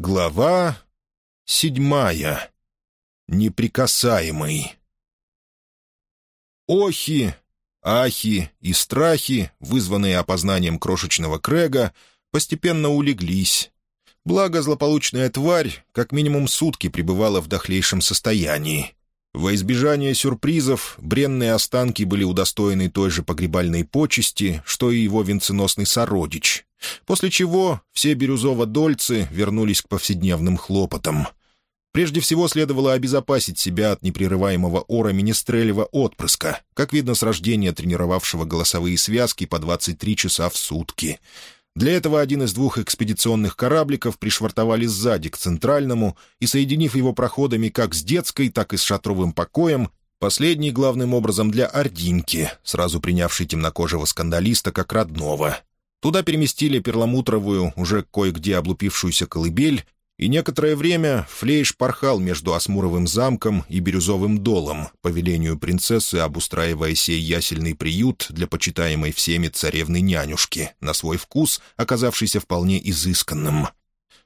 Глава седьмая. Неприкасаемый. Охи, ахи и страхи, вызванные опознанием крошечного Крэга, постепенно улеглись. Благо, злополучная тварь как минимум сутки пребывала в дохлейшем состоянии. Во избежание сюрпризов бренные останки были удостоены той же погребальной почести, что и его венценосный сородич, После чего все бирюзово-дольцы вернулись к повседневным хлопотам. Прежде всего следовало обезопасить себя от непрерываемого ора министрелева отпрыска, как видно с рождения тренировавшего голосовые связки по 23 часа в сутки. Для этого один из двух экспедиционных корабликов пришвартовали сзади к центральному и, соединив его проходами как с детской, так и с шатровым покоем, Последний главным образом для Ординки, сразу принявший темнокожего скандалиста как родного. Туда переместили перламутровую, уже кое-где облупившуюся колыбель, и некоторое время Флейш порхал между Асмуровым замком и Бирюзовым долом, по велению принцессы обустраивая сей ясельный приют для почитаемой всеми царевны-нянюшки, на свой вкус оказавшийся вполне изысканным.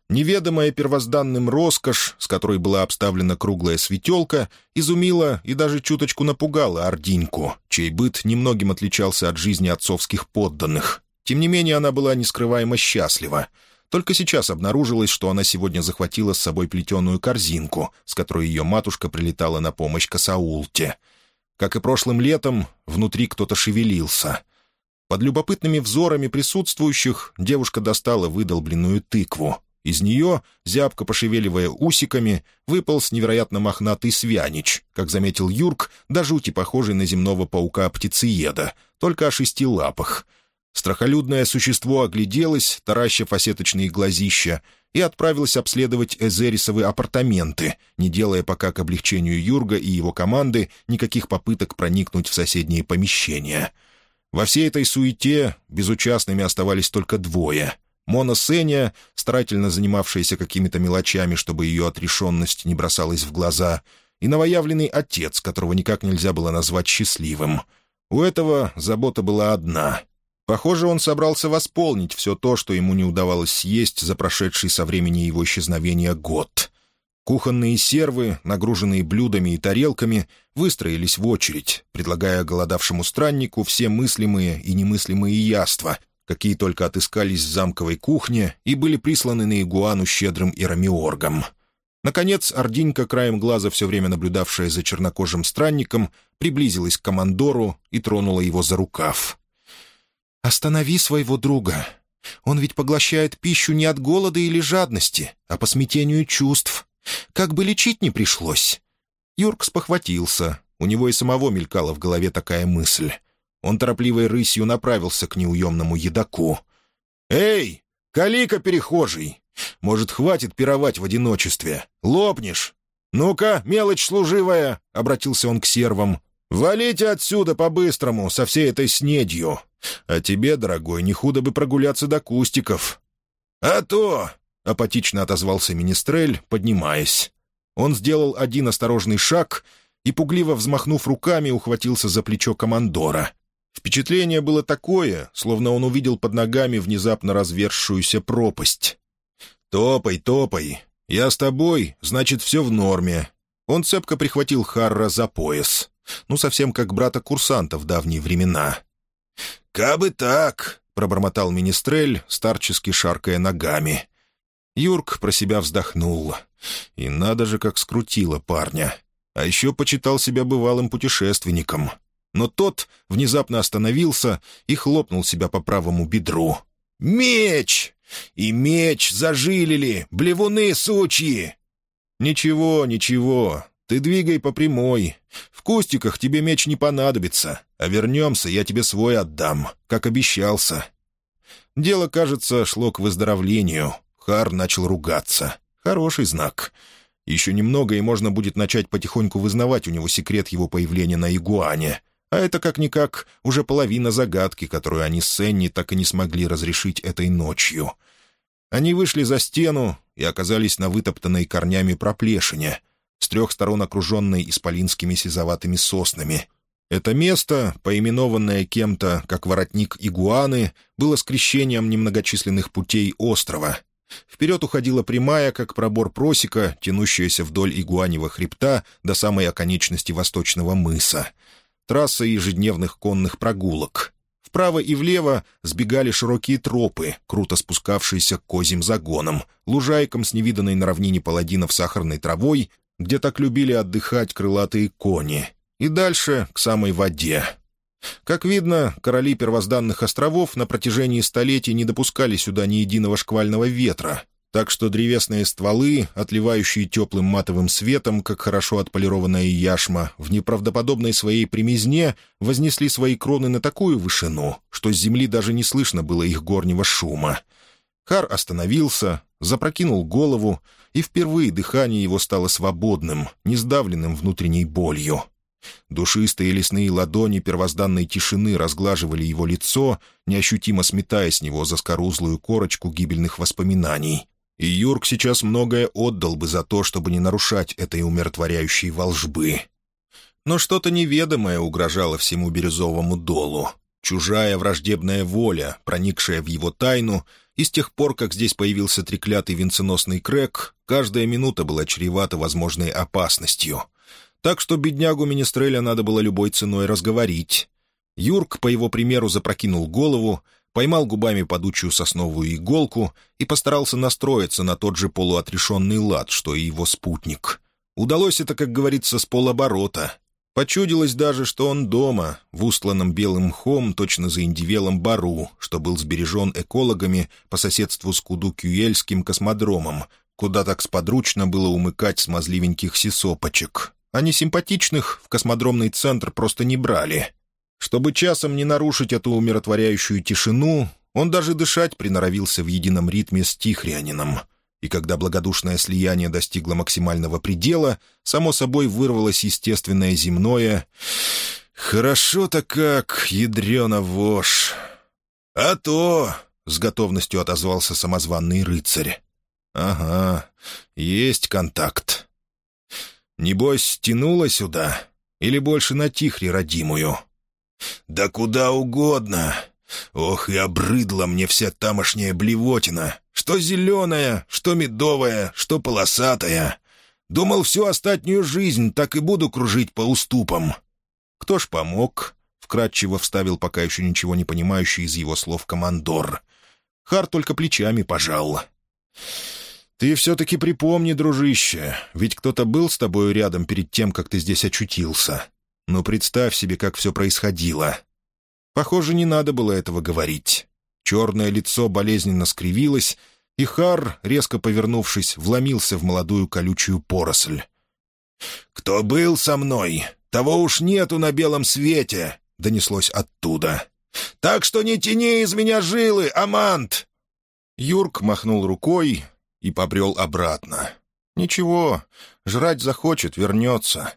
Неведомая первозданным роскошь, с которой была обставлена круглая светелка, изумила и даже чуточку напугала Ординьку, чей быт немногим отличался от жизни отцовских подданных, тем не менее, она была нескрываемо счастлива. Только сейчас обнаружилось, что она сегодня захватила с собой плетеную корзинку, с которой ее матушка прилетала на помощь Касаулте. Как и прошлым летом, внутри кто-то шевелился. Под любопытными взорами присутствующих девушка достала выдолбленную тыкву. Из нее, зябко пошевеливая усиками, выпал с невероятно мохнатый свянич, как заметил Юрк, до жути похожий на земного паука-птицееда, только о шести лапах — Страхолюдное существо огляделось, тараща фасеточные глазища, и отправилось обследовать Эзерисовы апартаменты, не делая пока к облегчению Юрга и его команды никаких попыток проникнуть в соседние помещения. Во всей этой суете безучастными оставались только двое. Мона Сеня, старательно занимавшаяся какими-то мелочами, чтобы ее отрешенность не бросалась в глаза, и новоявленный отец, которого никак нельзя было назвать счастливым. У этого забота была одна Похоже, он собрался восполнить все то, что ему не удавалось съесть за прошедший со времени его исчезновения год. Кухонные сервы, нагруженные блюдами и тарелками, выстроились в очередь, предлагая голодавшему страннику все мыслимые и немыслимые яства, какие только отыскались в замковой кухне и были присланы на игуану щедрым ирамиоргом. Наконец, Ординька, краем глаза все время наблюдавшая за чернокожим странником, приблизилась к командору и тронула его за рукав. «Останови своего друга. Он ведь поглощает пищу не от голода или жадности, а по смятению чувств. Как бы лечить не пришлось». Юрк спохватился. У него и самого мелькала в голове такая мысль. Он торопливой рысью направился к неуемному едоку. «Эй, калика перехожий! Может, хватит пировать в одиночестве? Лопнешь? Ну-ка, мелочь служивая!» — обратился он к сервам. «Валите отсюда по-быстрому, со всей этой снедью. А тебе, дорогой, не худо бы прогуляться до кустиков». «А то!» — апатично отозвался Министрель, поднимаясь. Он сделал один осторожный шаг и, пугливо взмахнув руками, ухватился за плечо командора. Впечатление было такое, словно он увидел под ногами внезапно разверзшуюся пропасть. «Топай, топай. Я с тобой, значит, все в норме». Он цепко прихватил Харра за пояс. Ну, совсем как брата-курсанта в давние времена. «Кабы так!» — пробормотал Министрель, старчески шаркая ногами. Юрк про себя вздохнул. И надо же, как скрутило парня. А еще почитал себя бывалым путешественником. Но тот внезапно остановился и хлопнул себя по правому бедру. «Меч! И меч зажилили, блевуны сучьи!» «Ничего, ничего, ты двигай по прямой. В кустиках тебе меч не понадобится, а вернемся, я тебе свой отдам, как обещался». Дело, кажется, шло к выздоровлению. Хар начал ругаться. Хороший знак. Еще немного, и можно будет начать потихоньку вызнавать у него секрет его появления на Игуане. А это, как-никак, уже половина загадки, которую они с Сенни так и не смогли разрешить этой ночью. Они вышли за стену и оказались на вытоптанной корнями проплешине — с трех сторон окруженной исполинскими сизоватыми соснами. Это место, поименованное кем-то как воротник игуаны, было скрещением немногочисленных путей острова, Вперед уходила прямая, как пробор просека, тянущаяся вдоль игуаньего хребта до самой оконечности восточного мыса. Трасса ежедневных конных прогулок. Вправо и влево сбегали широкие тропы, круто спускавшиеся к козьим загонам, лужайкам с невиданной на равнине паладинов сахарной травой, где так любили отдыхать крылатые кони, и дальше к самой воде. Как видно, короли первозданных островов на протяжении столетий не допускали сюда ни единого шквального ветра, так что древесные стволы, отливающие теплым матовым светом, как хорошо отполированная яшма, в неправдоподобной своей примизне вознесли свои кроны на такую вышину, что с земли даже не слышно было их горнего шума. Хар остановился, запрокинул голову, и впервые дыхание его стало свободным, не сдавленным внутренней болью. Душистые лесные ладони первозданной тишины разглаживали его лицо, неощутимо сметая с него заскорузлую корочку гибельных воспоминаний. И Юрк сейчас многое отдал бы за то, чтобы не нарушать этой умиротворяющей волжбы. Но что-то неведомое угрожало всему бирюзовому долу. Чужая враждебная воля, проникшая в его тайну, и с тех пор, как здесь появился треклятый венценосный крэк, каждая минута была чревата возможной опасностью. Так что беднягу Министреля надо было любой ценой разговорить. Юрк, по его примеру, запрокинул голову, поймал губами падучую сосновую иголку и постарался настроиться на тот же полуотрешенный лад, что и его спутник. Удалось это, как говорится, с полоборота. Почудилось даже, что он дома, в устланном белым мхом, точно заиндивелом бару, что был сбережен экологами по соседству с Кудукюельским космодромом, куда так сподручно было умыкать смазливеньких сисопочек. Они симпатичных в космодромный центр просто не брали. Чтобы часом не нарушить эту умиротворяющую тишину, он даже дышать приноровился в едином ритме с Тихрянином. И когда благодушное слияние достигло максимального предела, само собой вырвалось естественное земное «Хорошо-то как, ядрена вошь!» «А то!» — с готовностью отозвался самозванный рыцарь. «Ага, есть контакт. Небось, тянула сюда? Или больше на Тихре родимую?» «Да куда угодно. Ох, и обрыдла мне вся тамошняя блевотина. Что зеленая, что медовая, что полосатая. Думал, всю остатнюю жизнь так и буду кружить по уступам». «Кто ж помог?» — вкратчиво вставил пока еще ничего не понимающий из его слов командор. Хар только плечами пожал. «Ты все-таки припомни, дружище, ведь кто-то был с тобою рядом перед тем, как ты здесь очутился. Ну, представь себе, как все происходило. Похоже, не надо было этого говорить. Черное лицо болезненно скривилось, и Хар, резко повернувшись, вломился в молодую колючую поросль. «Кто был со мной, того уж нету на белом свете!» — донеслось оттуда. «Так что не тяни из меня жилы, Амант!» Юрк махнул рукой и побрел обратно. «Ничего, жрать захочет, вернется.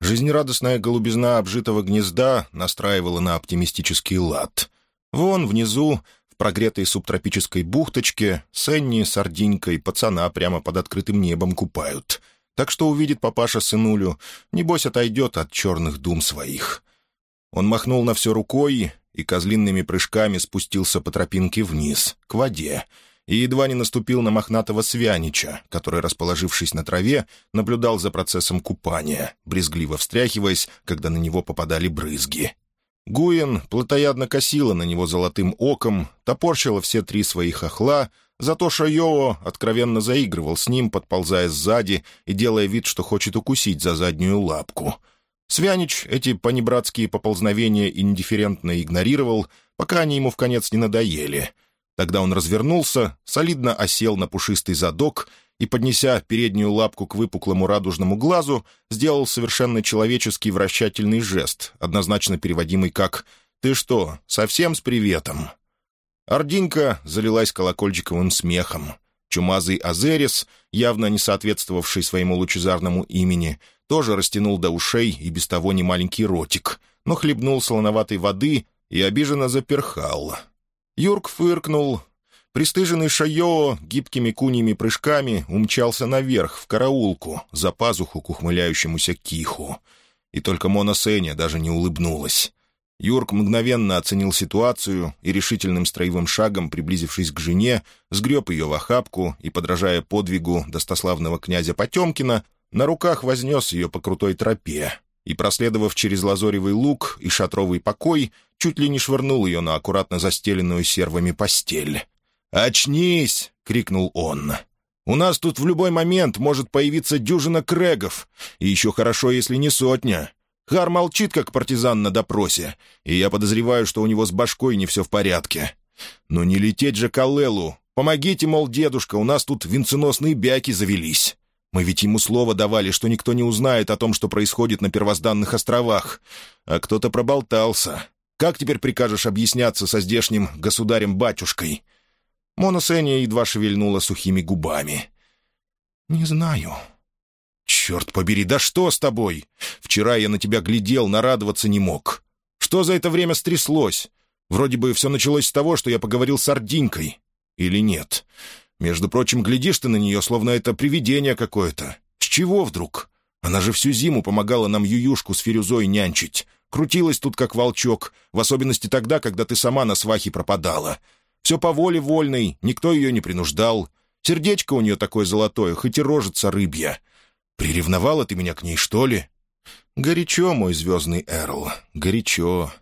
Жизнерадостная голубизна обжитого гнезда настраивала на оптимистический лад. Вон, внизу, прогретой субтропической бухточке, Сенни с Ординькой пацана прямо под открытым небом купают. Так что увидит папаша сынулю, небось отойдет от черных дум своих. Он махнул на все рукой и козлинными прыжками спустился по тропинке вниз, к воде, и едва не наступил на мохнатого свянича, который, расположившись на траве, наблюдал за процессом купания, брезгливо встряхиваясь, когда на него попадали брызги. Гуин плотоядно косила на него золотым оком, топорщила все три своих охла, зато Шайоо откровенно заигрывал с ним, подползая сзади и делая вид, что хочет укусить за заднюю лапку. Свянич эти понебратские поползновения индифферентно игнорировал, пока они ему в конец не надоели — Тогда он развернулся, солидно осел на пушистый задок и, поднеся переднюю лапку к выпуклому радужному глазу, сделал совершенно человеческий вращательный жест, однозначно переводимый как «Ты что, совсем с приветом?» Ординка залилась колокольчиковым смехом. Чумазый Азерис, явно не соответствовавший своему лучезарному имени, тоже растянул до ушей и без того немаленький ротик, но хлебнул солоноватой воды и обиженно заперхал. Юрк фыркнул. Пристыженный Шайо гибкими куньими прыжками умчался наверх, в караулку, за пазуху к ухмыляющемуся киху. И только Мона Сеня даже не улыбнулась. Юрк мгновенно оценил ситуацию и решительным строевым шагом, приблизившись к жене, сгреб ее в охапку и, подражая подвигу достославного князя Потемкина, на руках вознес ее по крутой тропе и, проследовав через лазоревый луг и шатровый покой, чуть ли не швырнул ее на аккуратно застеленную сервами постель. «Очнись!» — крикнул он. «У нас тут в любой момент может появиться дюжина крэгов, и еще хорошо, если не сотня. Хар молчит, как партизан на допросе, и я подозреваю, что у него с башкой не все в порядке. Но не лететь же к Аллелу. Помогите, мол, дедушка, у нас тут венценосные бяки завелись. Мы ведь ему слово давали, что никто не узнает о том, что происходит на первозданных островах. А кто-то проболтался. Как теперь прикажешь объясняться со здешним государем-батюшкой?» Мона едва шевельнула сухими губами. «Не знаю», «Черт побери, да что с тобой? Вчера я на тебя глядел, нарадоваться не мог. Что за это время стряслось? Вроде бы все началось с того, что я поговорил с Ординькой. Или нет? Между прочим, глядишь ты на нее, словно это привидение какое-то. С чего вдруг? Она же всю зиму помогала нам Ююшку с Фирюзой нянчить. Крутилась тут как волчок, в особенности тогда, когда ты сама на свахе пропадала. Все по воле вольной, никто ее не принуждал. Сердечко у нее такое золотое, хоть и рожица рыбья. Приревновала ты меня к ней, что ли?» «Горячо, мой звездный Эрл, горячо.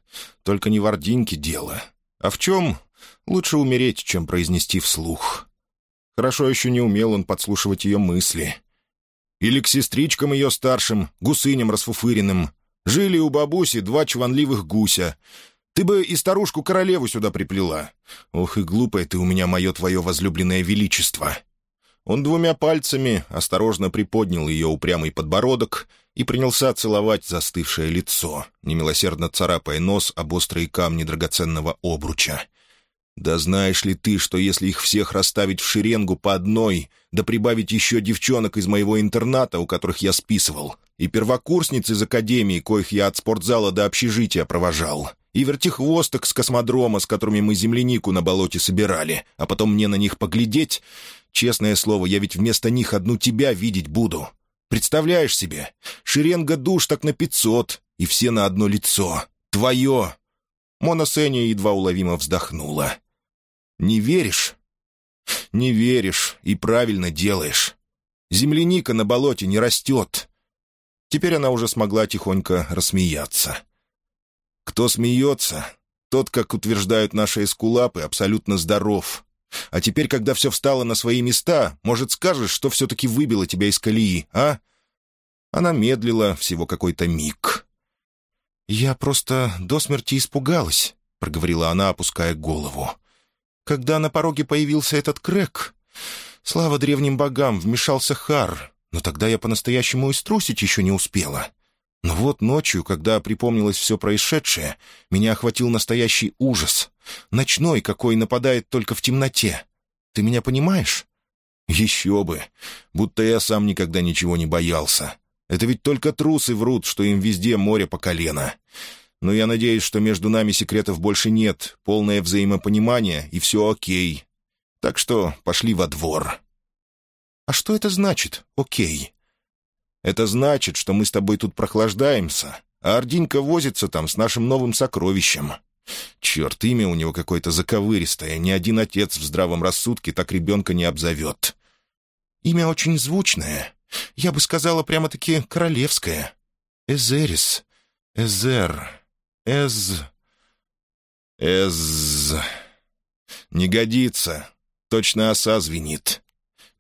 Только не в Ординьке дело. А в чем? Лучше умереть, чем произнести вслух. Хорошо еще не умел он подслушивать ее мысли. Или к сестричкам ее старшим, гусыням расфуфыренным. Жили у бабуси два чванливых гуся. Ты бы и старушку-королеву сюда приплела. Ох и глупое ты у меня, мое твое возлюбленное величество. Он двумя пальцами осторожно приподнял ее упрямый подбородок и принялся целовать застывшее лицо, немилосердно царапая нос об острые камни драгоценного обруча. «Да знаешь ли ты, что если их всех расставить в шеренгу по одной, да прибавить еще девчонок из моего интерната, у которых я списывал, и первокурсниц из академии, коих я от спортзала до общежития провожал, и вертихвосток с космодрома, с которыми мы землянику на болоте собирали, а потом мне на них поглядеть, Честное слово, я ведь вместо них одну тебя видеть буду. Представляешь себе? Шеренга душ так на пятьсот, и все на одно лицо. Твое!» Мона Сеня едва уловимо вздохнула. «Не веришь?» «Не веришь и правильно делаешь. Земляника на болоте не растет». Теперь она уже смогла тихонько рассмеяться. «Кто смеется, тот, как утверждают наши эскулапы, абсолютно здоров. А теперь, когда все встало на свои места, может, скажешь, что все-таки выбило тебя из колеи, а?» Она медлила всего какой-то миг. «Я просто до смерти испугалась», — проговорила она, опуская голову. «Когда на пороге появился этот крэк, слава древним богам, вмешался Хар, но тогда я по-настоящему и струсить еще не успела. Но вот ночью, когда припомнилось все происшедшее, меня охватил настоящий ужас. Ночной, какой нападает только в темноте. Ты меня понимаешь? Еще бы. Будто я сам никогда ничего не боялся. Это ведь только трусы врут, что им везде море по колено. Но я надеюсь, что между нами секретов больше нет, полное взаимопонимание, и все окей. Так что пошли во двор. А что это значит «окей»? Это значит, что мы с тобой тут прохлаждаемся, а Ординка возится там с нашим новым сокровищем. Черт, имя у него какое-то заковыристое, ни один отец в здравом рассудке так ребенка не обзовет. Имя очень звучное. Я бы сказала прямо-таки королевское. Эзерис. Эзер. Эз... Эз... Не годится. Точно оса звенит.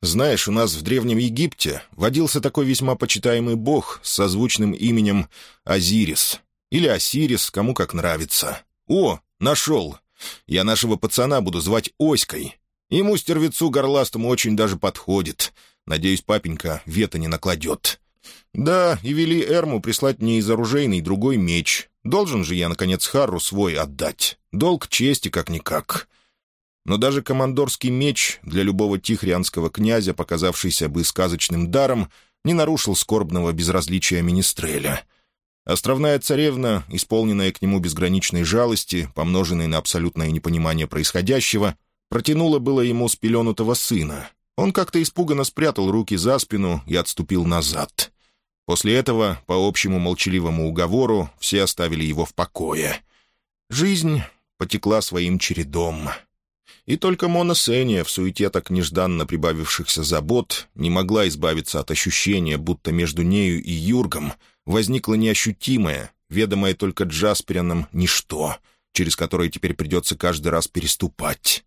Знаешь, у нас в Древнем Египте водился такой весьма почитаемый бог с созвучным именем Азирис. Или Осирис, кому как нравится. О, нашел! Я нашего пацана буду звать Оськой. Ему, стервецу горластому, очень даже подходит. Надеюсь, папенька вето не накладет. Да, и вели Эрму прислать мне из оружейный другой меч. Должен же я, наконец, Харру свой отдать. Долг чести, как-никак. Но даже командорский меч для любого тихрианского князя, показавшийся бы сказочным даром, не нарушил скорбного безразличия Министреля. Островная царевна, исполненная к нему безграничной жалости, помноженной на абсолютное непонимание происходящего, протянула было ему спеленутого сына. Он как-то испуганно спрятал руки за спину и отступил назад. После этого, по общему молчаливому уговору, все оставили его в покое — Жизнь потекла своим чередом. И только Мона Сеня в суете так нежданно прибавившихся забот не могла избавиться от ощущения, будто между нею и Юргом возникло неощутимое, ведомое только Джасперином ничто, через которое теперь придется каждый раз переступать.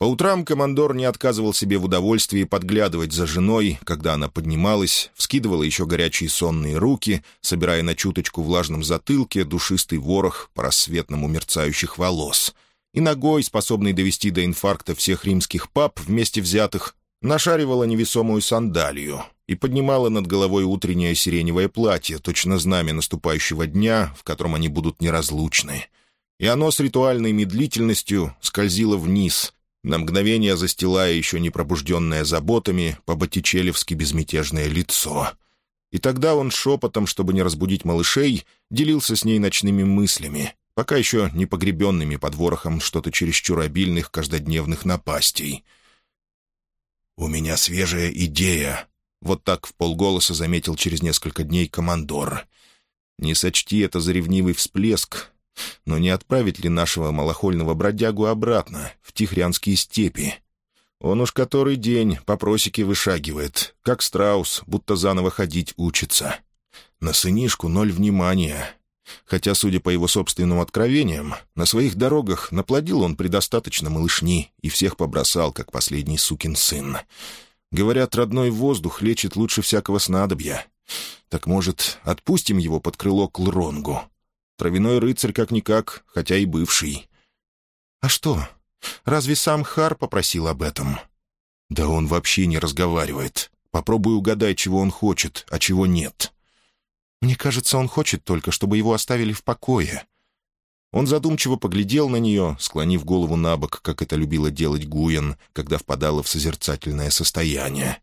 По утрам командор не отказывал себе в удовольствии подглядывать за женой, когда она поднималась, вскидывала еще горячие сонные руки, собирая на чуточку влажном затылке душистый ворох по рассветному мерцающих волос, и ногой, способной довести до инфаркта всех римских пап вместе взятых, нашаривала невесомую сандалию и поднимала над головой утреннее сиреневое платье, точно знамя наступающего дня, в котором они будут неразлучны. И оно с ритуальной медлительностью скользило вниз — на мгновение застилая еще не пробужденное заботами по-боттичелевски безмятежное лицо. И тогда он шепотом, чтобы не разбудить малышей, делился с ней ночными мыслями, пока еще не погребенными под ворохом что-то чересчур обильных каждодневных напастей. «У меня свежая идея», — вот так в полголоса заметил через несколько дней командор. «Не сочти это за ревнивый всплеск, но не отправить ли нашего малохольного бродягу обратно, в Тихрянские степи? Он уж который день по просеке вышагивает, как страус, будто заново ходить учится. На сынишку ноль внимания. Хотя, судя по его собственным откровениям, на своих дорогах наплодил он предостаточно малышни и всех побросал, как последний сукин сын. Говорят, родной воздух лечит лучше всякого снадобья. Так, может, отпустим его под крыло к Лронгу? Травяной рыцарь как-никак, хотя и бывший. «А что? Разве сам Хар попросил об этом?» «Да он вообще не разговаривает. Попробуй угадай, чего он хочет, а чего нет». «Мне кажется, он хочет только, чтобы его оставили в покое». Он задумчиво поглядел на нее, склонив голову на бок, как это любила делать Гуен, когда впадала в созерцательное состояние.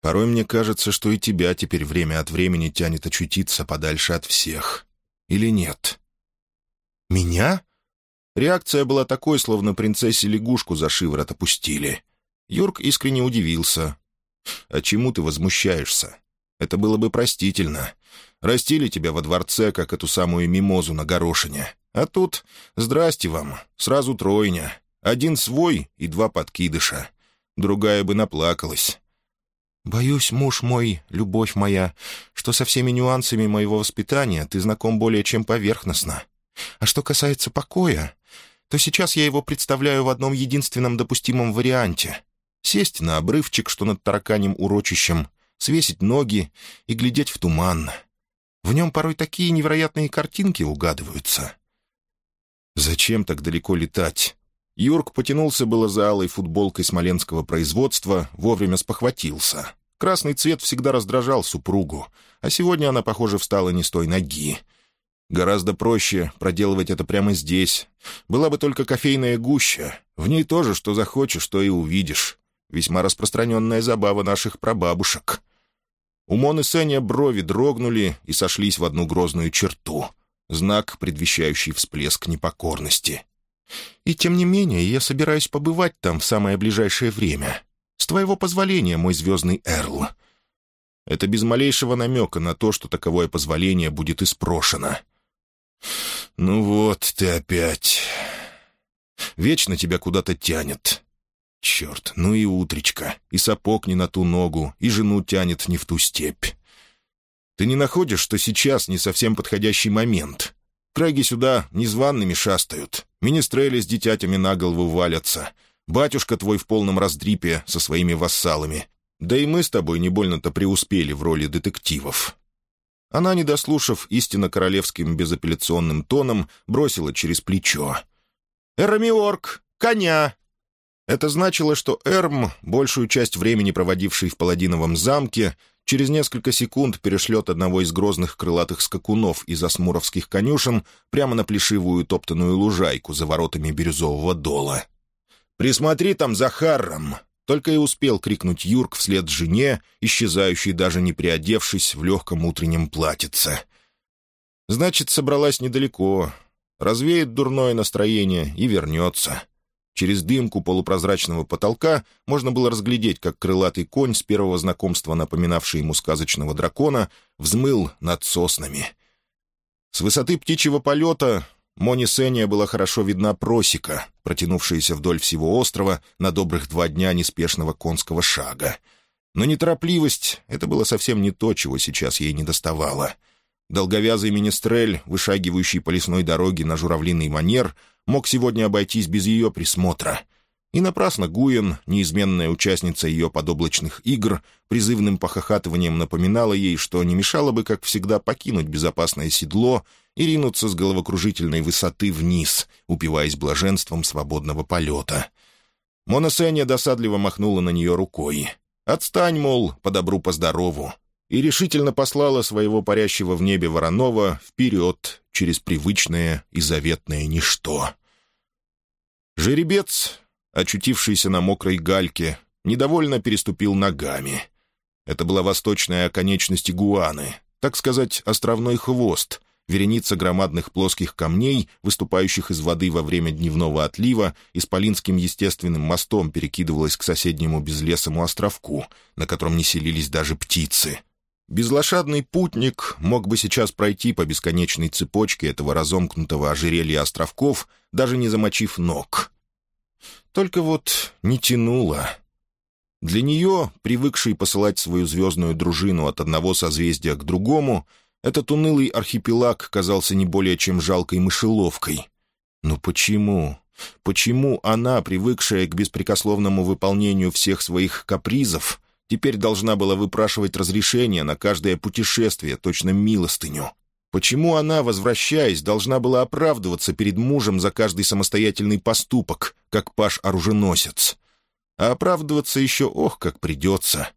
«Порой мне кажется, что и тебя теперь время от времени тянет очутиться подальше от всех или нет? «Меня?» Реакция была такой, словно принцессе лягушку за шиворот опустили. Юрк искренне удивился. «А чему ты возмущаешься? Это было бы простительно. Растили тебя во дворце, как эту самую мимозу на горошине. А тут, здрасте вам, сразу тройня. Один свой и два подкидыша. Другая бы наплакалась. «Боюсь, муж мой, любовь моя, что со всеми нюансами моего воспитания ты знаком более чем поверхностно. А что касается покоя, то сейчас я его представляю в одном единственном допустимом варианте. Сесть на обрывчик, что над тараканем урочищем, свесить ноги и глядеть в туман. В нем порой такие невероятные картинки угадываются». «Зачем так далеко летать?» Юрк потянулся было за алой футболкой смоленского производства, вовремя спохватился. Красный цвет всегда раздражал супругу, а сегодня она, похоже, встала не с той ноги. Гораздо проще проделывать это прямо здесь. Была бы только кофейная гуща. В ней тоже, что захочешь, то и увидишь. Весьма распространенная забава наших прабабушек. У Моны Сеня брови дрогнули и сошлись в одну грозную черту. Знак, предвещающий всплеск непокорности. И тем не менее я собираюсь побывать там в самое ближайшее время. С твоего позволения, мой звездный Эрл». Это без малейшего намека на то, что таковое позволение будет испрошено. «Ну вот ты опять. Вечно тебя куда-то тянет. Черт, ну и утречка, и сапог не на ту ногу, и жену тянет не в ту степь. Ты не находишь, что сейчас не совсем подходящий момент? Краги сюда незваными шастают, министрели с дитятями на голову валятся, батюшка твой в полном раздрипе со своими вассалами. Да и мы с тобой не больно-то преуспели в роли детективов». Она, не дослушав истинно королевским безапелляционным тоном, бросила через плечо. «Эрамиорг! Коня!» Это значило, что Эрм, большую часть времени проводивший в Паладиновом замке, через несколько секунд перешлет одного из грозных крылатых скакунов из осмуровских конюшен прямо на плешивую топтанную лужайку за воротами бирюзового дола. «Присмотри там за Харром!» Только и успел крикнуть Юрк вслед жене, исчезающей даже не приодевшись в легком утреннем платьице. «Значит, собралась недалеко. Развеет дурное настроение и вернется». Через дымку полупрозрачного потолка можно было разглядеть, как крылатый конь с первого знакомства, напоминавший ему сказочного дракона, взмыл над соснами. С высоты птичьего полета Мони Сения была хорошо видна просека, протянувшаяся вдоль всего острова на добрых два дня неспешного конского шага. Но неторопливость — это было совсем не то, чего сейчас ей не доставало. Долговязый министрель, вышагивающий по лесной дороге на журавлиный манер, мог сегодня обойтись без ее присмотра — и напрасно Гуен, неизменная участница ее подоблачных игр, призывным похохатыванием напоминала ей, что не мешало бы, как всегда, покинуть безопасное седло и ринуться с головокружительной высоты вниз, упиваясь блаженством свободного полета. Моносеня досадливо махнула на нее рукой. «Отстань, мол, по добру, по здорову!» И решительно послала своего парящего в небе Воронова вперед через привычное и заветное ничто. Жеребец, очутившийся на мокрой гальке, недовольно переступил ногами. Это была восточная оконечность Игуаны, так сказать, островной хвост, вереница громадных плоских камней, выступающих из воды во время дневного отлива, исполинским естественным мостом перекидывалась к соседнему безлесому островку, на котором не селились даже птицы. Безлошадный путник мог бы сейчас пройти по бесконечной цепочке этого разомкнутого ожерелья островков, даже не замочив ног. Только вот не тянуло. Для нее, привыкшей посылать свою звездную дружину от одного созвездия к другому, этот унылый архипелаг казался не более чем жалкой мышеловкой. Но почему? Почему она, привыкшая к беспрекословному выполнению всех своих капризов, теперь должна была выпрашивать разрешение на каждое путешествие, точно милостыню? Почему она, возвращаясь, должна была оправдываться перед мужем за каждый самостоятельный поступок, как паш-оруженосец? А оправдываться еще ох, как придется.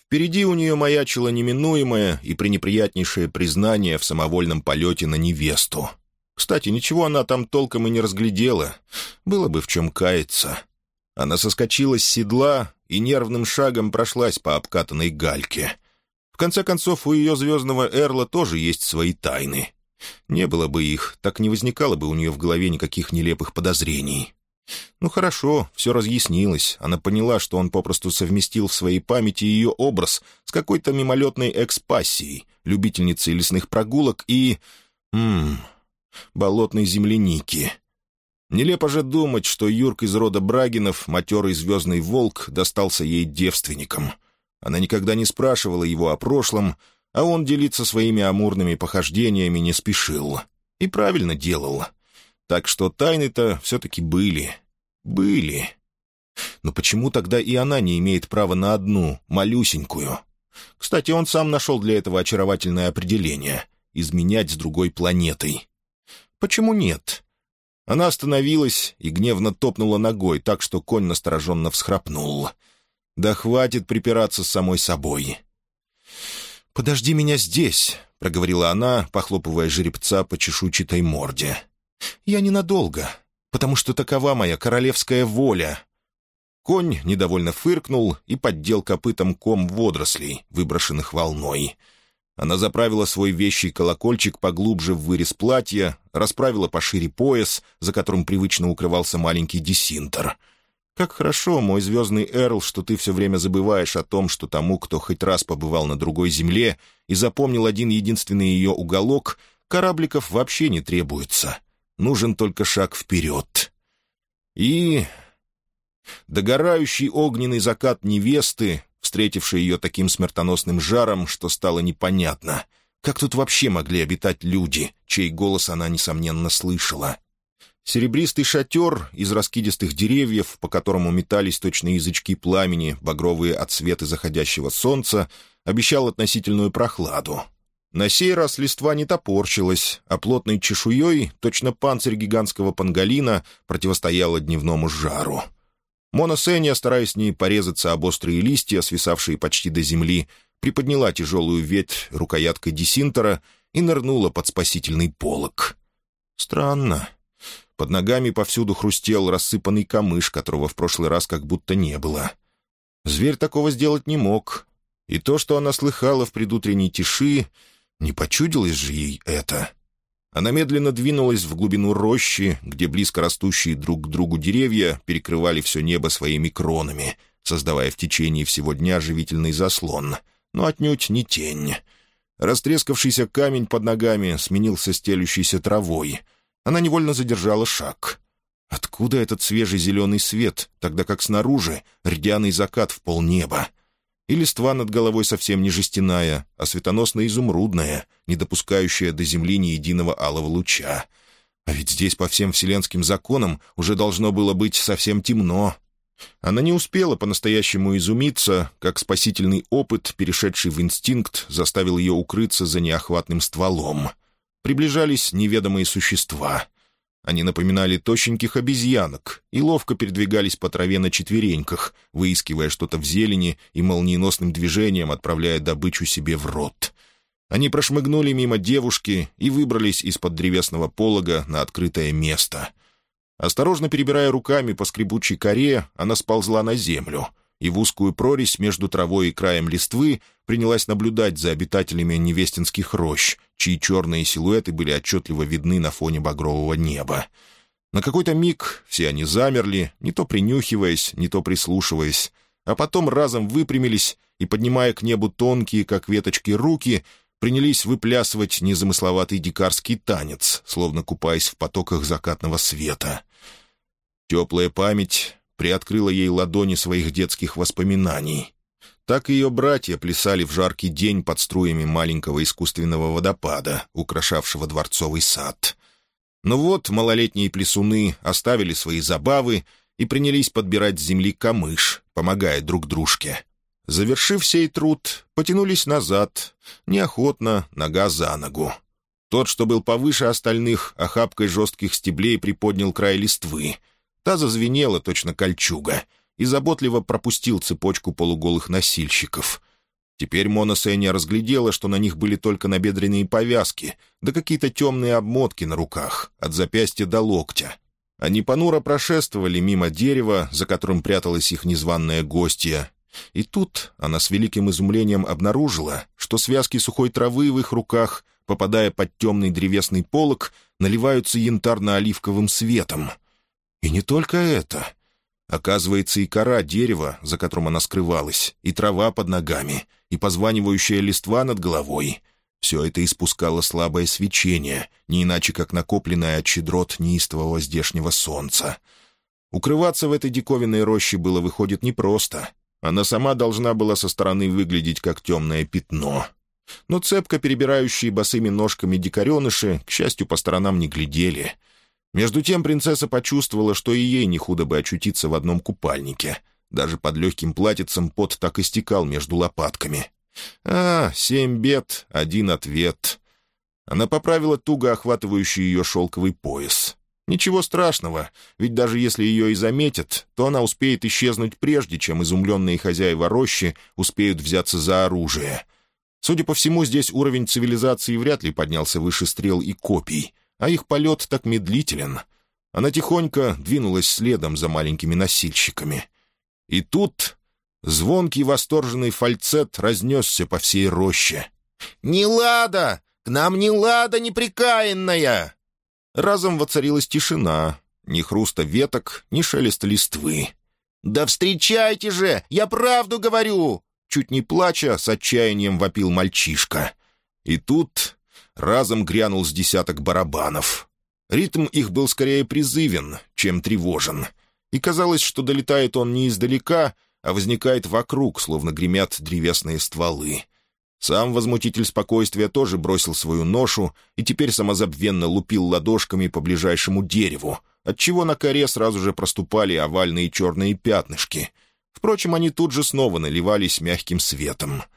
Впереди у нее маячило неминуемое и пренеприятнейшее признание в самовольном полете на невесту. Кстати, ничего она там толком и не разглядела. Было бы в чем каяться. Она соскочила с седла и нервным шагом прошлась по обкатанной гальке — в конце концов, у ее звездного Эрла тоже есть свои тайны. Не было бы их, так не возникало бы у нее в голове никаких нелепых подозрений. Ну хорошо, все разъяснилось. Она поняла, что он попросту совместил в своей памяти ее образ с какой-то мимолетной экспассией, любительницей лесных прогулок и... Ммм... болотной земляники. Нелепо же думать, что Юрк из рода Брагинов, матерый звездный волк, достался ей девственником — она никогда не спрашивала его о прошлом, а он делиться своими амурными похождениями не спешил. И правильно делал. Так что тайны-то все-таки были. Были. Но почему тогда и она не имеет права на одну, малюсенькую? Кстати, он сам нашел для этого очаровательное определение — изменять с другой планетой. Почему нет? Она остановилась и гневно топнула ногой, так что конь настороженно всхрапнул — да хватит припираться с самой собой. «Подожди меня здесь», — проговорила она, похлопывая жеребца по чешуйчатой морде. «Я ненадолго, потому что такова моя королевская воля». Конь недовольно фыркнул и поддел копытом ком водорослей, выброшенных волной. Она заправила свой вещий колокольчик поглубже в вырез платья, расправила пошире пояс, за которым привычно укрывался маленький десинтер — как хорошо, мой звездный Эрл, что ты все время забываешь о том, что тому, кто хоть раз побывал на другой земле и запомнил один единственный ее уголок, корабликов вообще не требуется. Нужен только шаг вперед. И... Догорающий огненный закат невесты, встретивший ее таким смертоносным жаром, что стало непонятно, как тут вообще могли обитать люди, чей голос она, несомненно, слышала. Серебристый шатер из раскидистых деревьев, по которому метались точно язычки пламени, багровые от света заходящего солнца, обещал относительную прохладу. На сей раз листва не топорщилась, а плотной чешуей, точно панцирь гигантского панголина, противостояла дневному жару. Мона Сеня, стараясь не порезаться об острые листья, свисавшие почти до земли, приподняла тяжелую ветвь рукояткой десинтера и нырнула под спасительный полог. Странно. Под ногами повсюду хрустел рассыпанный камыш, которого в прошлый раз как будто не было. Зверь такого сделать не мог. И то, что она слыхала в предутренней тиши, не почудилось же ей это. Она медленно двинулась в глубину рощи, где близко растущие друг к другу деревья перекрывали все небо своими кронами, создавая в течение всего дня живительный заслон, но отнюдь не тень. Растрескавшийся камень под ногами сменился стелющейся травой — Она невольно задержала шаг. Откуда этот свежий зеленый свет, тогда как снаружи рдяный закат в полнеба? И листва над головой совсем не жестяная, а светоносно-изумрудная, не допускающая до земли ни единого алого луча. А ведь здесь по всем вселенским законам уже должно было быть совсем темно. Она не успела по-настоящему изумиться, как спасительный опыт, перешедший в инстинкт, заставил ее укрыться за неохватным стволом. Приближались неведомые существа — они напоминали тощеньких обезьянок и ловко передвигались по траве на четвереньках, выискивая что-то в зелени и молниеносным движением отправляя добычу себе в рот. Они прошмыгнули мимо девушки и выбрались из-под древесного полога на открытое место. Осторожно перебирая руками по скребучей коре, она сползла на землю — и в узкую прорезь между травой и краем листвы принялась наблюдать за обитателями невестинских рощ, чьи черные силуэты были отчетливо видны на фоне багрового неба. На какой-то миг все они замерли, не то принюхиваясь, не то прислушиваясь, а потом разом выпрямились и, поднимая к небу тонкие, как веточки, руки, принялись выплясывать незамысловатый дикарский танец, словно купаясь в потоках закатного света. Теплая память приоткрыла ей ладони своих детских воспоминаний. Так ее братья плясали в жаркий день под струями маленького искусственного водопада, украшавшего дворцовый сад. Но вот малолетние плясуны оставили свои забавы и принялись подбирать с земли камыш, помогая друг дружке. Завершив сей труд, потянулись назад, неохотно, нога за ногу. Тот, что был повыше остальных, охапкой жестких стеблей приподнял край листвы — Та зазвенела, точно кольчуга, и заботливо пропустил цепочку полуголых носильщиков. Теперь Мона Сеня разглядела, что на них были только набедренные повязки, да какие-то темные обмотки на руках, от запястья до локтя. Они понуро прошествовали мимо дерева, за которым пряталась их незваная гостья, и тут она с великим изумлением обнаружила, что связки сухой травы в их руках, попадая под темный древесный полог, наливаются янтарно-оливковым светом — и не только это. Оказывается, и кора дерева, за которым она скрывалась, и трава под ногами, и позванивающая листва над головой — все это испускало слабое свечение, не иначе как накопленное от щедрот неистового здешнего солнца. Укрываться в этой диковинной роще было, выходит, непросто. Она сама должна была со стороны выглядеть как темное пятно. Но цепко перебирающие босыми ножками дикареныши, к счастью, по сторонам не глядели — между тем принцесса почувствовала, что и ей не худо бы очутиться в одном купальнике. Даже под легким платьицем пот так истекал между лопатками. «А, семь бед, один ответ». Она поправила туго охватывающий ее шелковый пояс. Ничего страшного, ведь даже если ее и заметят, то она успеет исчезнуть прежде, чем изумленные хозяева рощи успеют взяться за оружие. Судя по всему, здесь уровень цивилизации вряд ли поднялся выше стрел и копий — а их полет так медлителен. Она тихонько двинулась следом за маленькими носильщиками. И тут звонкий восторженный фальцет разнесся по всей роще. «Не лада! К нам не лада неприкаянная!» Разом воцарилась тишина, ни хруста веток, ни шелеста листвы. «Да встречайте же! Я правду говорю!» Чуть не плача, с отчаянием вопил мальчишка. И тут разом грянул с десяток барабанов. Ритм их был скорее призывен, чем тревожен. И казалось, что долетает он не издалека, а возникает вокруг, словно гремят древесные стволы. Сам возмутитель спокойствия тоже бросил свою ношу и теперь самозабвенно лупил ладошками по ближайшему дереву, отчего на коре сразу же проступали овальные черные пятнышки. Впрочем, они тут же снова наливались мягким светом —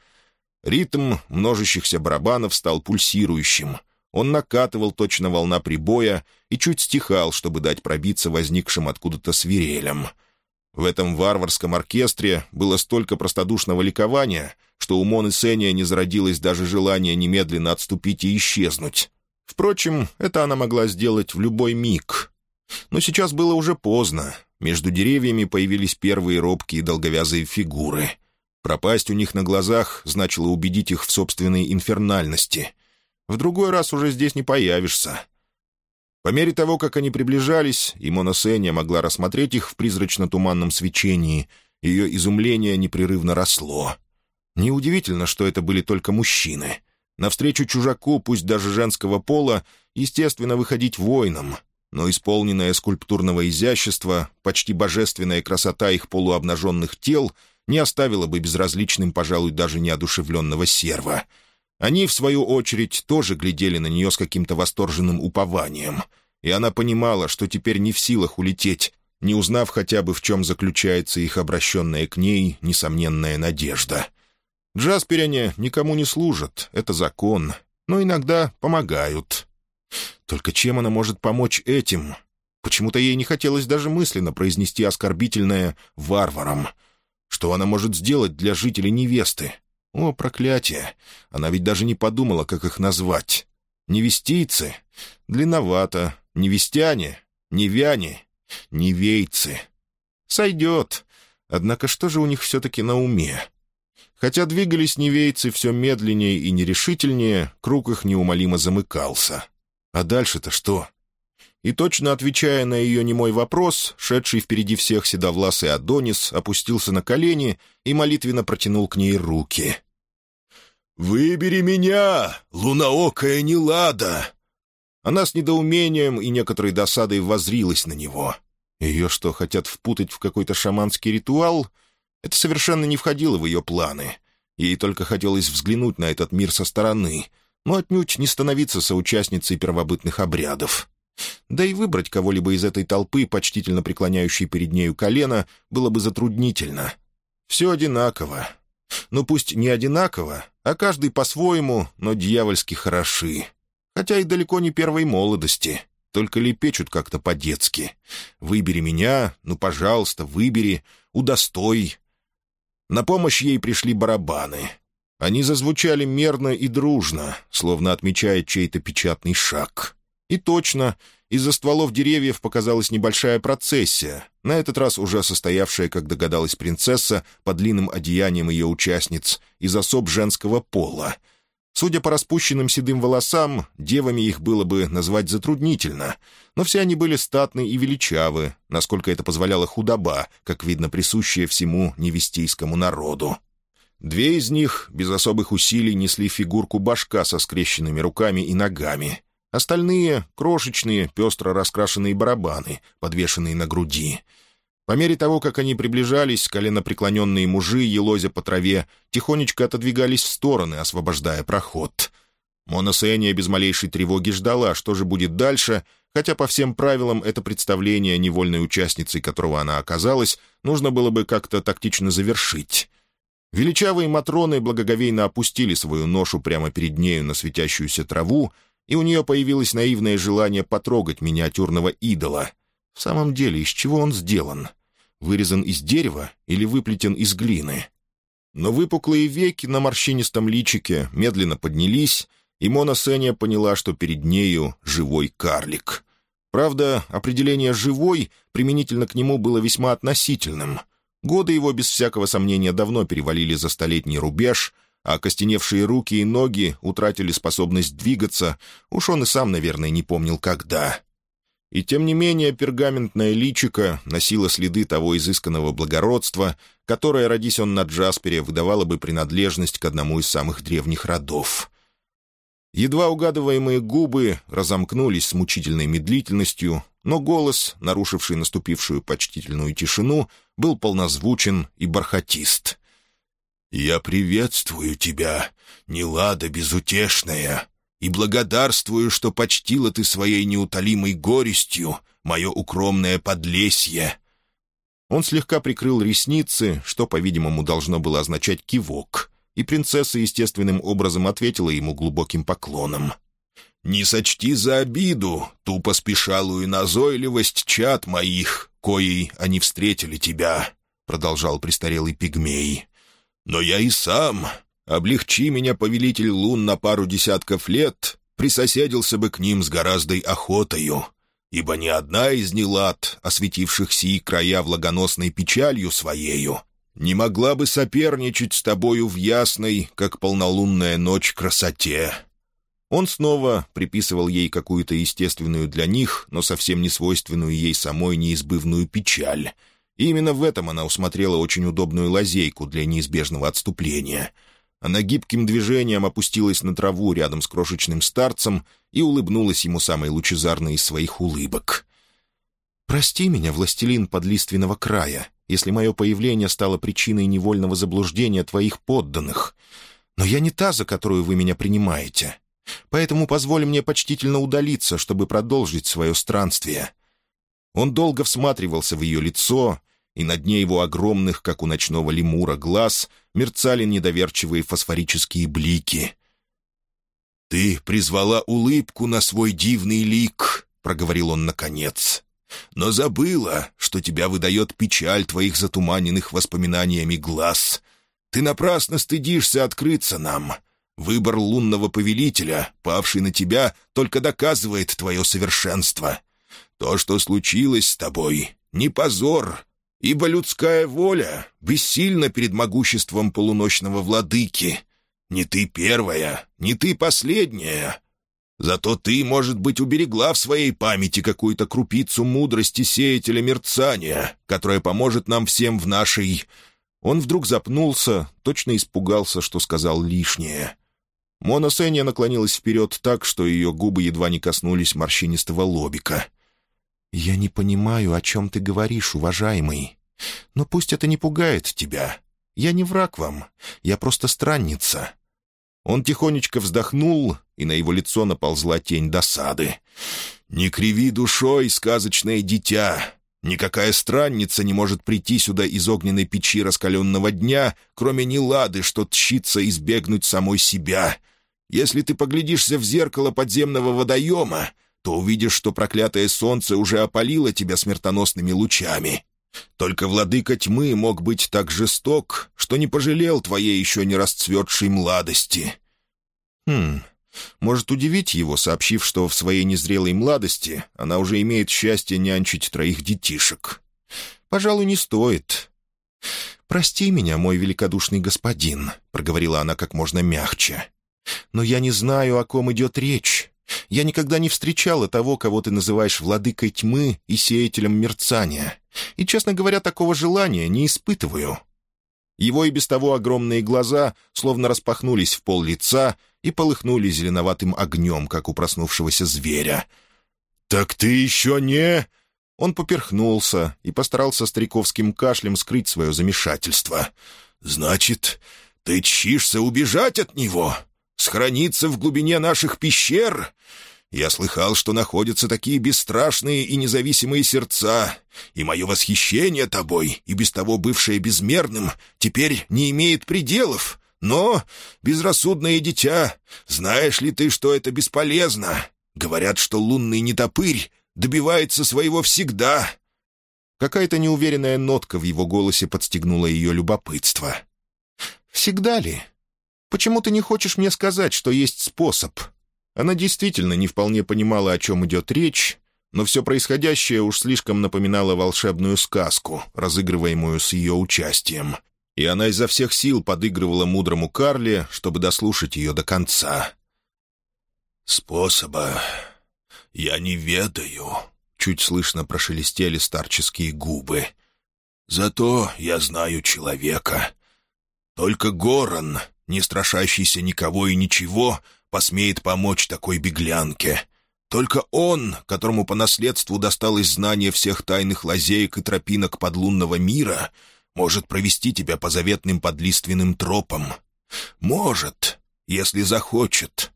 Ритм множащихся барабанов стал пульсирующим. Он накатывал точно волна прибоя и чуть стихал, чтобы дать пробиться возникшим откуда-то свирелям. В этом варварском оркестре было столько простодушного ликования, что у Моны Сения не зародилось даже желание немедленно отступить и исчезнуть. Впрочем, это она могла сделать в любой миг. Но сейчас было уже поздно. Между деревьями появились первые робкие долговязые фигуры — Пропасть у них на глазах значило убедить их в собственной инфернальности. В другой раз уже здесь не появишься. По мере того, как они приближались, и Моносения могла рассмотреть их в призрачно-туманном свечении, ее изумление непрерывно росло. Неудивительно, что это были только мужчины. Навстречу чужаку, пусть даже женского пола, естественно, выходить воином, но исполненное скульптурного изящества, почти божественная красота их полуобнаженных тел не оставила бы безразличным, пожалуй, даже неодушевленного серва. Они, в свою очередь, тоже глядели на нее с каким-то восторженным упованием, и она понимала, что теперь не в силах улететь, не узнав хотя бы, в чем заключается их обращенная к ней несомненная надежда. Джасперяне никому не служат, это закон, но иногда помогают. Только чем она может помочь этим? Почему-то ей не хотелось даже мысленно произнести оскорбительное «варварам». Что она может сделать для жителей невесты? О, проклятие! Она ведь даже не подумала, как их назвать. Невестийцы? Длинновато. Невестяне? Невяне? Невейцы. Сойдет. Однако что же у них все-таки на уме? Хотя двигались невейцы все медленнее и нерешительнее, круг их неумолимо замыкался. А дальше-то что? И точно отвечая на ее немой вопрос, шедший впереди всех седовласый Адонис опустился на колени и молитвенно протянул к ней руки. «Выбери меня, луноокая Нелада!» Она с недоумением и некоторой досадой возрилась на него. Ее что, хотят впутать в какой-то шаманский ритуал? Это совершенно не входило в ее планы. Ей только хотелось взглянуть на этот мир со стороны, но отнюдь не становиться соучастницей первобытных обрядов. Да и выбрать кого-либо из этой толпы, почтительно преклоняющей перед нею колено, было бы затруднительно. Все одинаково. Ну, пусть не одинаково, а каждый по-своему, но дьявольски хороши хотя и далеко не первой молодости, только лепечут как-то по-детски. «Выбери меня, ну, пожалуйста, выбери, удостой». На помощь ей пришли барабаны. Они зазвучали мерно и дружно, словно отмечая чей-то печатный шаг. И точно, из-за стволов деревьев показалась небольшая процессия, на этот раз уже состоявшая, как догадалась принцесса, под длинным одеянием ее участниц, из особ женского пола — Судя по распущенным седым волосам, девами их было бы назвать затруднительно, но все они были статны и величавы, насколько это позволяла худоба, как видно присущая всему невестийскому народу. Две из них без особых усилий несли фигурку башка со скрещенными руками и ногами. Остальные — крошечные, пестро раскрашенные барабаны, подвешенные на груди — по мере того, как они приближались, коленопреклоненные мужи, елозя по траве, тихонечко отодвигались в стороны, освобождая проход. Мона Сеня без малейшей тревоги ждала, что же будет дальше, хотя по всем правилам это представление, невольной участницей которого она оказалась, нужно было бы как-то тактично завершить. Величавые Матроны благоговейно опустили свою ношу прямо перед нею на светящуюся траву, и у нее появилось наивное желание потрогать миниатюрного идола — в самом деле, из чего он сделан? Вырезан из дерева или выплетен из глины? Но выпуклые веки на морщинистом личике медленно поднялись, и Мона Сеня поняла, что перед нею живой карлик. Правда, определение «живой» применительно к нему было весьма относительным. Годы его, без всякого сомнения, давно перевалили за столетний рубеж, а костеневшие руки и ноги утратили способность двигаться, уж он и сам, наверное, не помнил, когда. И тем не менее пергаментное личико носило следы того изысканного благородства, которое, родись он на Джаспере, выдавало бы принадлежность к одному из самых древних родов. Едва угадываемые губы разомкнулись с мучительной медлительностью, но голос, нарушивший наступившую почтительную тишину, был полнозвучен и бархатист. «Я приветствую тебя, Нелада безутешная!» и благодарствую, что почтила ты своей неутолимой горестью мое укромное подлесье». Он слегка прикрыл ресницы, что, по-видимому, должно было означать кивок, и принцесса естественным образом ответила ему глубоким поклоном. «Не сочти за обиду ту поспешалую назойливость чад моих, коей они встретили тебя», — продолжал престарелый пигмей. «Но я и сам Облегчи меня, повелитель лун, на пару десятков лет, присоседился бы к ним с гораздой охотою, ибо ни одна из нелад, осветивших сии края влагоносной печалью своею, не могла бы соперничать с тобою в ясной, как полнолунная ночь, красоте». Он снова приписывал ей какую-то естественную для них, но совсем не свойственную ей самой неизбывную печаль. И именно в этом она усмотрела очень удобную лазейку для неизбежного отступления — Она гибким движением опустилась на траву рядом с крошечным старцем и улыбнулась ему самой лучезарной из своих улыбок. «Прости меня, властелин подлиственного края, если мое появление стало причиной невольного заблуждения твоих подданных. Но я не та, за которую вы меня принимаете. Поэтому позволь мне почтительно удалиться, чтобы продолжить свое странствие». Он долго всматривался в ее лицо, и на дне его огромных, как у ночного лемура, глаз мерцали недоверчивые фосфорические блики. «Ты призвала улыбку на свой дивный лик», — проговорил он наконец. «Но забыла, что тебя выдает печаль твоих затуманенных воспоминаниями глаз. Ты напрасно стыдишься открыться нам. Выбор лунного повелителя, павший на тебя, только доказывает твое совершенство. То, что случилось с тобой, не позор, ибо людская воля бессильна перед могуществом полуночного владыки. Не ты первая, не ты последняя. Зато ты, может быть, уберегла в своей памяти какую-то крупицу мудрости сеятеля мерцания, которая поможет нам всем в нашей...» Он вдруг запнулся, точно испугался, что сказал лишнее. Мона Сеня наклонилась вперед так, что ее губы едва не коснулись морщинистого лобика. «Я не понимаю, о чем ты говоришь, уважаемый. Но пусть это не пугает тебя. Я не враг вам, я просто странница». Он тихонечко вздохнул, и на его лицо наползла тень досады. «Не криви душой, сказочное дитя. Никакая странница не может прийти сюда из огненной печи раскаленного дня, кроме Нелады, что тщится избегнуть самой себя. Если ты поглядишься в зеркало подземного водоема, то увидишь, что проклятое солнце уже опалило тебя смертоносными лучами. Только владыка тьмы мог быть так жесток, что не пожалел твоей еще не расцветшей младости. Хм, может удивить его, сообщив, что в своей незрелой младости она уже имеет счастье нянчить троих детишек. Пожалуй, не стоит. «Прости меня, мой великодушный господин», — проговорила она как можно мягче. Но я не знаю, о ком идет речь. Я никогда не встречала того, кого ты называешь владыкой тьмы и сеятелем мерцания. И, честно говоря, такого желания не испытываю». Его и без того огромные глаза словно распахнулись в пол лица и полыхнули зеленоватым огнем, как у проснувшегося зверя. «Так ты еще не...» Он поперхнулся и постарался стариковским кашлем скрыть свое замешательство. «Значит, ты чишься убежать от него?» Схорониться в глубине наших пещер? Я слыхал, что находятся такие бесстрашные и независимые сердца, и мое восхищение тобой, и без того бывшее безмерным, теперь не имеет пределов. Но, безрассудное дитя, знаешь ли ты, что это бесполезно? Говорят, что лунный нетопырь добивается своего всегда». Какая-то неуверенная нотка в его голосе подстегнула ее любопытство. «Всегда ли?» Почему ты не хочешь мне сказать, что есть способ?» Она действительно не вполне понимала, о чем идет речь, но все происходящее уж слишком напоминало волшебную сказку, разыгрываемую с ее участием. И она изо всех сил подыгрывала мудрому Карле, чтобы дослушать ее до конца. «Способа я не ведаю», — чуть слышно прошелестели старческие губы. «Зато я знаю человека. Только Горан не страшащийся никого и ничего, посмеет помочь такой беглянке. Только он, которому по наследству досталось знание всех тайных лазеек и тропинок подлунного мира, может провести тебя по заветным подлиственным тропам. Может, если захочет.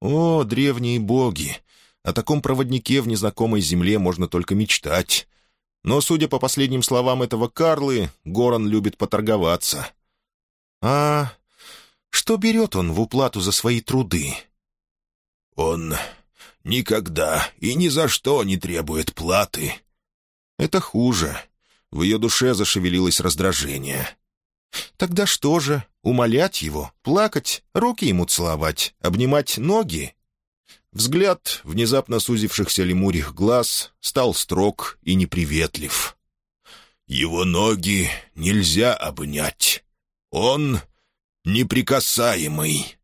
О, древние боги! О таком проводнике в незнакомой земле можно только мечтать. Но, судя по последним словам этого Карлы, Горан любит поторговаться. «А, что берет он в уплату за свои труды?» «Он никогда и ни за что не требует платы». «Это хуже». В ее душе зашевелилось раздражение. «Тогда что же? Умолять его? Плакать? Руки ему целовать? Обнимать ноги?» Взгляд внезапно сузившихся лемурих глаз стал строг и неприветлив. «Его ноги нельзя обнять. Он неприкасаемый».